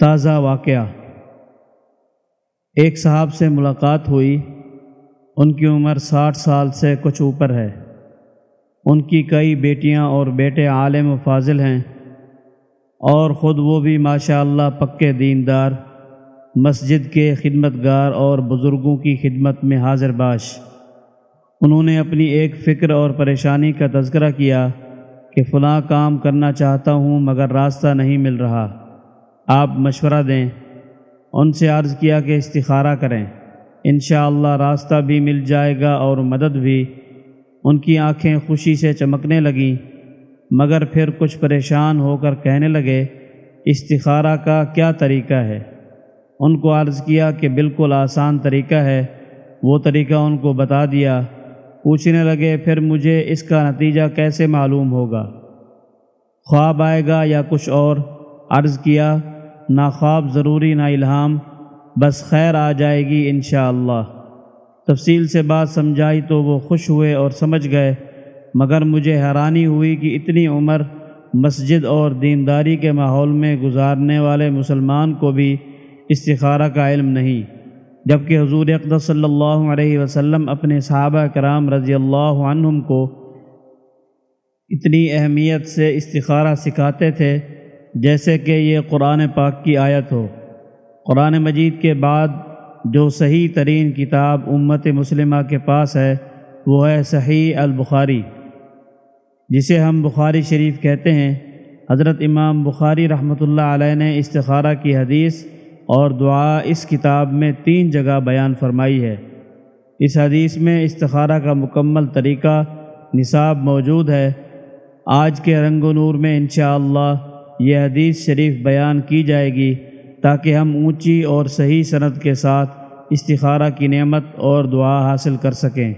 تازہ واقعہ۔ ایک صاحب سے ملاقات ہوئی۔ ان کی عمر ساٹھ سال سے کچھ اوپر ہے۔ ان کی کئی بیٹیاں اور بیٹے عالم و فاضل ہیں۔ اور خود وہ بھی ماشاء اللہ پکے دیندار، مسجد کے خدمت گار اور بزرگوں کی خدمت میں حاضر باش۔ انہوں نے اپنی ایک فکر اور پریشانی کا تذکرہ کیا کہ فلاں کام کرنا چاہتا ہوں مگر راستہ نہیں مل رہا۔ آپ مشورہ دیں۔ ان سے عرض کیا کہ استخارہ کریں۔ انشاءاللہ اللہ راستہ بھی مل جائے گا اور مدد بھی۔ ان کی آنکھیں خوشی سے چمکنے لگیں۔ مگر پھر کچھ پریشان ہو کر کہنے لگے، استخارہ کا کیا طریقہ ہے؟ ان کو عرض کیا کہ بالکل آسان طریقہ ہے۔ وہ طریقہ ان کو بتا دیا۔ پوچھنے لگے، پھر مجھے اس کا نتیجہ کیسے معلوم ہوگا؟ خواب آئے گا یا کچھ اور؟ عرض کیا نہ خواب ضروری نہ الہام، بس خیر آ جائے گی انشاءاللہ۔ اللہ تفصیل سے بات سمجھائی تو وہ خوش ہوئے اور سمجھ گئے، مگر مجھے حیرانی ہوئی کہ اتنی عمر مسجد اور دینداری کے ماحول میں گزارنے والے مسلمان کو بھی استخارہ کا علم نہیں، جبکہ حضور اقدس صلی اللہ علیہ وسلم اپنے صحابہ کرام رضی اللہ عنہم کو اتنی اہمیت سے استخارہ سکھاتے تھے۔ جیسے کہ یہ قرآن پاک کی آیت ہو۔ قرآن مجید کے بعد جو صحیح ترین کتاب امت مسلمہ کے پاس ہے، وہ ہے صحیح البخاری۔ جسے ہم بخاری شریف کہتے ہیں۔ حضرت امام بخاری رحمۃ اللہ علیہ نے استخارہ کی حدیث اور دعا اس کتاب میں تین جگہ بیان فرمائی ہے۔ اس حدیث میں استخارہ کا مکمل طریقہ، نصاب موجود ہے۔ آج کے رنگ و نور میں انشاءاللہ اللہ یہ حدیث شریف بیان کی جائے گی تاکہ ہم اونچی اور صحیح صنعت کے ساتھ استخارہ کی نعمت اور دعا حاصل کر سکیں۔